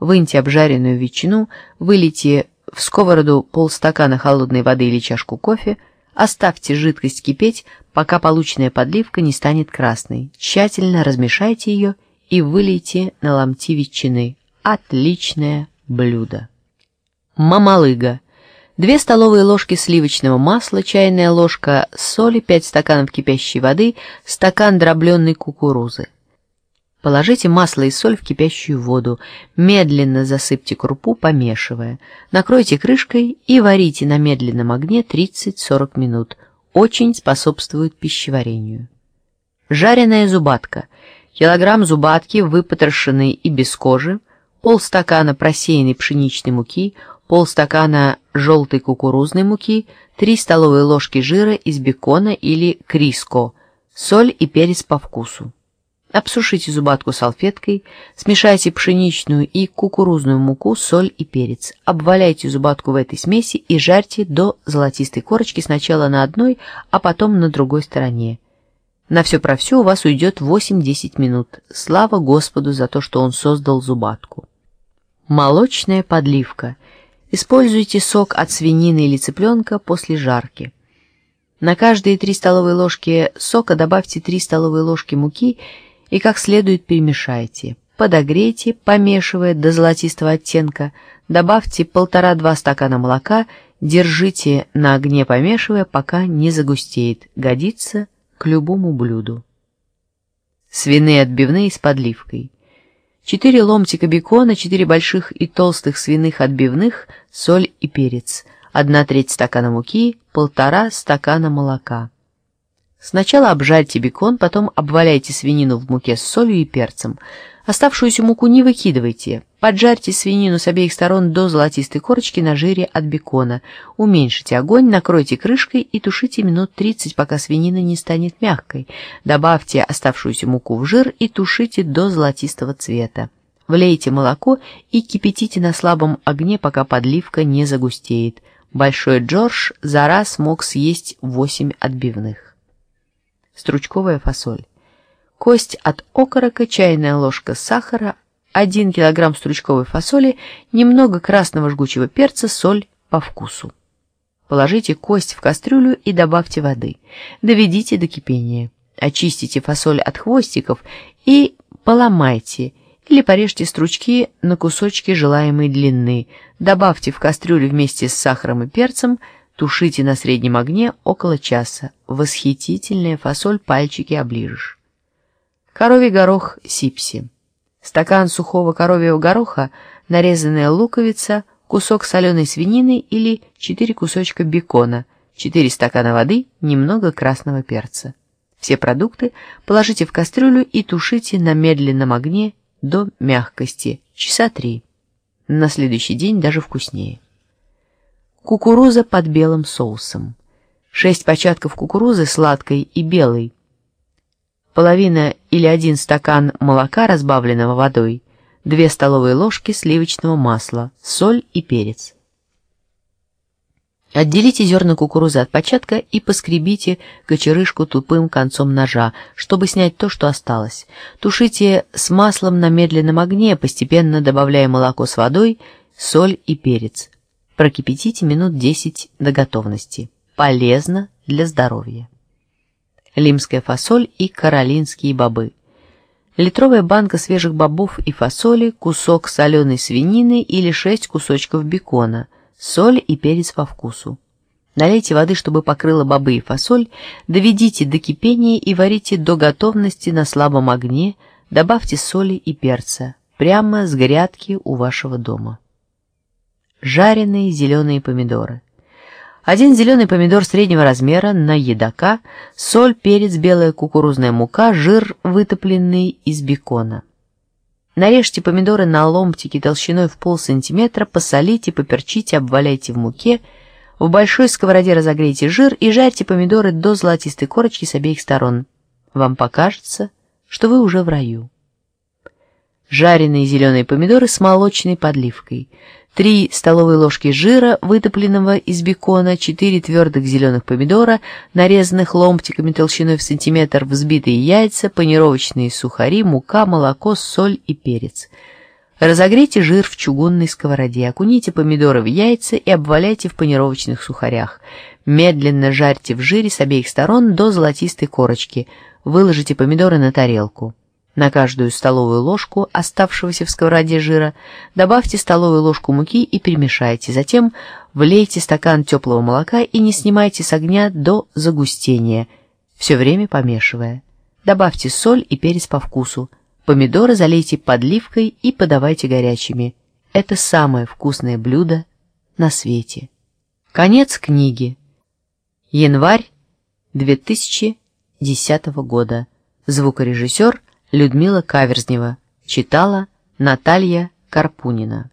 Выньте обжаренную ветчину, вылейте в сковороду полстакана холодной воды или чашку кофе, оставьте жидкость кипеть, пока полученная подливка не станет красной. Тщательно размешайте ее и вылейте на ломти ветчины. Отличное блюдо. Мамалыга. 2 столовые ложки сливочного масла, чайная ложка соли, 5 стаканов кипящей воды, стакан дробленной кукурузы. Положите масло и соль в кипящую воду, медленно засыпьте крупу, помешивая. Накройте крышкой и варите на медленном огне 30-40 минут. Очень способствует пищеварению. Жареная зубатка. Килограмм зубатки, выпотрошенной и без кожи, полстакана просеянной пшеничной муки, полстакана желтой кукурузной муки, 3 столовые ложки жира из бекона или криско, соль и перец по вкусу. Обсушите зубатку салфеткой, смешайте пшеничную и кукурузную муку, соль и перец. Обваляйте зубатку в этой смеси и жарьте до золотистой корочки сначала на одной, а потом на другой стороне. На все про все у вас уйдет 8-10 минут. Слава Господу за то, что Он создал зубатку. Молочная подливка – Используйте сок от свинины или цыпленка после жарки. На каждые 3 столовые ложки сока добавьте 3 столовые ложки муки и как следует перемешайте. Подогрейте, помешивая до золотистого оттенка, добавьте 1,5-2 стакана молока, держите на огне помешивая, пока не загустеет. Годится к любому блюду. Свиные отбивные с подливкой. 4 ломтика бекона, 4 больших и толстых свиных отбивных, соль и перец, 1 треть стакана муки, полтора стакана молока. Сначала обжарьте бекон, потом обваляйте свинину в муке с солью и перцем. Оставшуюся муку не выкидывайте. Поджарьте свинину с обеих сторон до золотистой корочки на жире от бекона. Уменьшите огонь, накройте крышкой и тушите минут 30, пока свинина не станет мягкой. Добавьте оставшуюся муку в жир и тушите до золотистого цвета. Влейте молоко и кипятите на слабом огне, пока подливка не загустеет. Большой Джордж за раз мог съесть 8 отбивных. Стручковая фасоль кость от окорока, чайная ложка сахара, 1 кг стручковой фасоли, немного красного жгучего перца, соль по вкусу. Положите кость в кастрюлю и добавьте воды. Доведите до кипения. Очистите фасоль от хвостиков и поломайте или порежьте стручки на кусочки желаемой длины. Добавьте в кастрюлю вместе с сахаром и перцем, тушите на среднем огне около часа. Восхитительная фасоль, пальчики оближешь. Коровий горох сипси. Стакан сухого коровьего гороха, нарезанная луковица, кусок соленой свинины или 4 кусочка бекона, 4 стакана воды, немного красного перца. Все продукты положите в кастрюлю и тушите на медленном огне до мягкости, часа три. На следующий день даже вкуснее. Кукуруза под белым соусом. 6 початков кукурузы сладкой и белой, половина или один стакан молока, разбавленного водой, 2 столовые ложки сливочного масла, соль и перец. Отделите зерна кукурузы от початка и поскребите кочерышку тупым концом ножа, чтобы снять то, что осталось. Тушите с маслом на медленном огне, постепенно добавляя молоко с водой, соль и перец. Прокипятите минут 10 до готовности. Полезно для здоровья лимская фасоль и каролинские бобы. Литровая банка свежих бобов и фасоли, кусок соленой свинины или 6 кусочков бекона, соль и перец по вкусу. Налейте воды, чтобы покрыла бобы и фасоль, доведите до кипения и варите до готовности на слабом огне, добавьте соли и перца, прямо с грядки у вашего дома. Жареные зеленые помидоры. Один зеленый помидор среднего размера на едока, соль, перец, белая кукурузная мука, жир, вытопленный из бекона. Нарежьте помидоры на ломтики толщиной в полсантиметра, посолите, поперчите, обваляйте в муке. В большой сковороде разогрейте жир и жарьте помидоры до золотистой корочки с обеих сторон. Вам покажется, что вы уже в раю. Жареные зеленые помидоры с молочной подливкой – 3 столовые ложки жира, вытопленного из бекона, 4 твердых зеленых помидора, нарезанных ломтиками толщиной в сантиметр, взбитые яйца, панировочные сухари, мука, молоко, соль и перец. Разогрейте жир в чугунной сковороде, окуните помидоры в яйца и обваляйте в панировочных сухарях. Медленно жарьте в жире с обеих сторон до золотистой корочки. Выложите помидоры на тарелку. На каждую столовую ложку оставшегося в сковороде жира добавьте столовую ложку муки и перемешайте. Затем влейте стакан теплого молока и не снимайте с огня до загустения, все время помешивая. Добавьте соль и перец по вкусу. Помидоры залейте подливкой и подавайте горячими. Это самое вкусное блюдо на свете. Конец книги. Январь 2010 года. Звукорежиссер Людмила Каверзнева. Читала Наталья Карпунина.